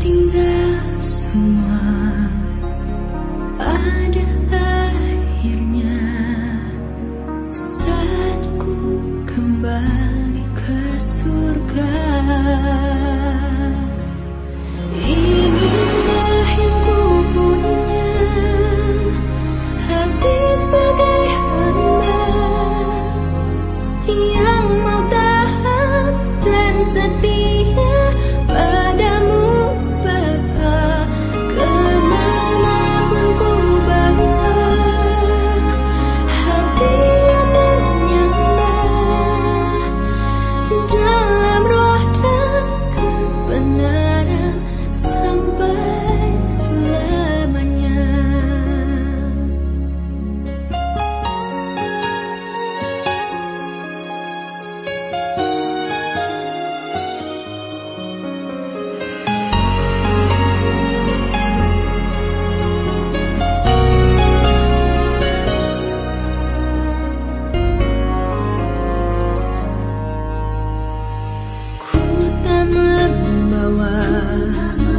Tinggal semua ada akhirnya saat ku kembali ke surga. 晚